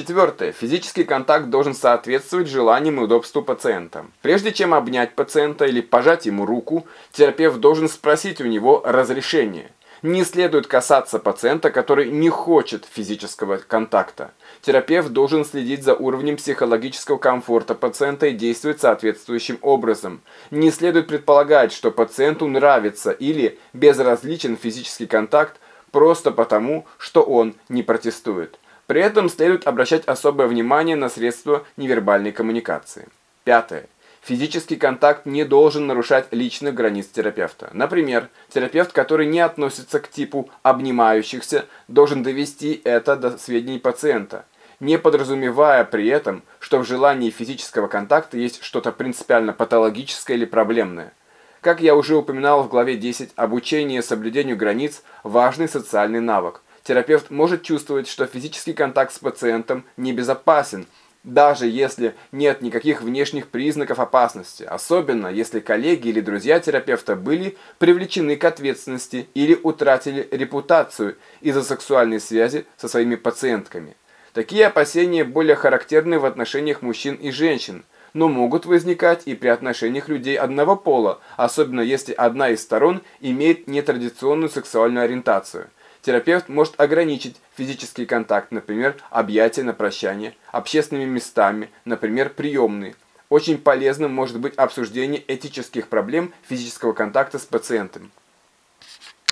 Четвертое. Физический контакт должен соответствовать желаниям и удобству пациента. Прежде чем обнять пациента или пожать ему руку, терапевт должен спросить у него разрешение. Не следует касаться пациента, который не хочет физического контакта. Терапевт должен следить за уровнем психологического комфорта пациента и действовать соответствующим образом. Не следует предполагать, что пациенту нравится или безразличен физический контакт просто потому, что он не протестует. При этом следует обращать особое внимание на средства невербальной коммуникации. Пятое. Физический контакт не должен нарушать личных границ терапевта. Например, терапевт, который не относится к типу обнимающихся, должен довести это до сведений пациента, не подразумевая при этом, что в желании физического контакта есть что-то принципиально патологическое или проблемное. Как я уже упоминал в главе 10, обучение соблюдению границ – важный социальный навык. Терапевт может чувствовать, что физический контакт с пациентом небезопасен – даже если нет никаких внешних признаков опасности, особенно если коллеги или друзья терапевта были привлечены к ответственности или утратили репутацию из-за сексуальной связи со своими пациентками. Такие опасения более характерны в отношениях мужчин и женщин, но могут возникать и при отношениях людей одного пола, особенно если одна из сторон имеет нетрадиционную сексуальную ориентацию – Терапевт может ограничить физический контакт, например, объятия на прощание, общественными местами, например, приемные. Очень полезным может быть обсуждение этических проблем физического контакта с пациентом.